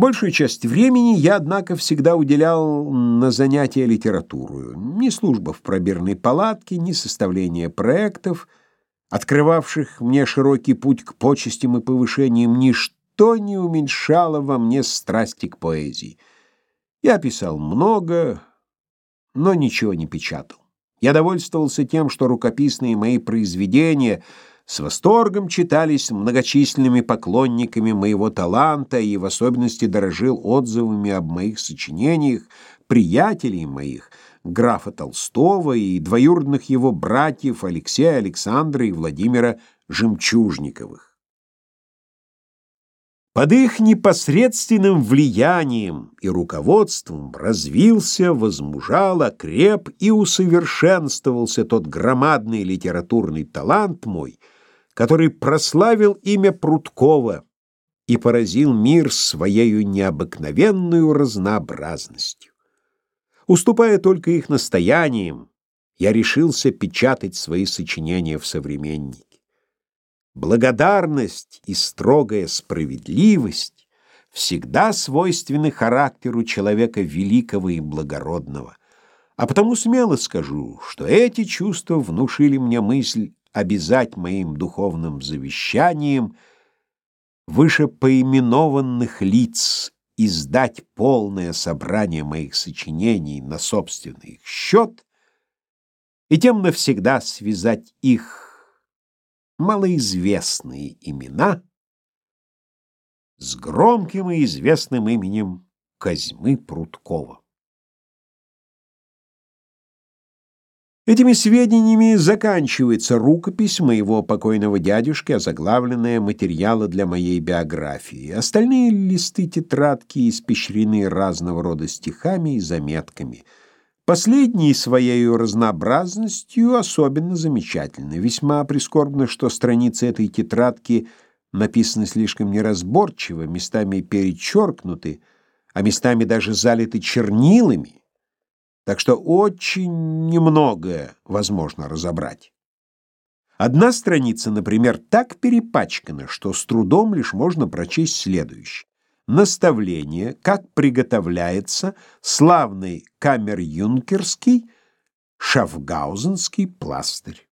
Большую часть времени я, однако, всегда уделял на занятия литературою. Ни служба в пробирной палатке, ни составление проектов, открывавших мне широкий путь к почестям и повышениям, ничто не уменьшало во мне страсти к поэзии. Я писал много, но ничего не печатал. Я довольствовался тем, что рукописные мои произведения — с восторгом читались многочисленными поклонниками моего таланта и в особенности дорожил отзывами об моих сочинениях приятелей моих, графа Толстого и двоюродных его братьев Алексея, Александра и Владимира Жемчужниковых. Под их непосредственным влиянием и руководством развился, возмужал, окреп и усовершенствовался тот громадный литературный талант мой — который прославил имя Прудкова и поразил мир своей необыкновенной разнообразностью. Уступая только их настояниям, я решился печатать свои сочинения в «Современнике». Благодарность и строгая справедливость всегда свойственны характеру человека великого и благородного. А потому смело скажу, что эти чувства внушили мне мысль обязать моим духовным завещанием вышепоименованных лиц издать полное собрание моих сочинений на собственный их счет и тем навсегда связать их малоизвестные имена с громким и известным именем Козьмы Прудкова. Этими сведениями заканчивается рукопись моего покойного дядюшки, озаглавленная «Материалы для моей биографии». Остальные листы тетрадки испещрены разного рода стихами и заметками. Последние своей разнообразностью особенно замечательны. Весьма прискорбно, что страницы этой тетрадки написаны слишком неразборчиво, местами перечеркнуты, а местами даже залиты чернилами так что очень немногое возможно разобрать. Одна страница, например, так перепачкана, что с трудом лишь можно прочесть следующее. Наставление, как приготовляется славный камер-юнкерский шафгаузенский пластырь.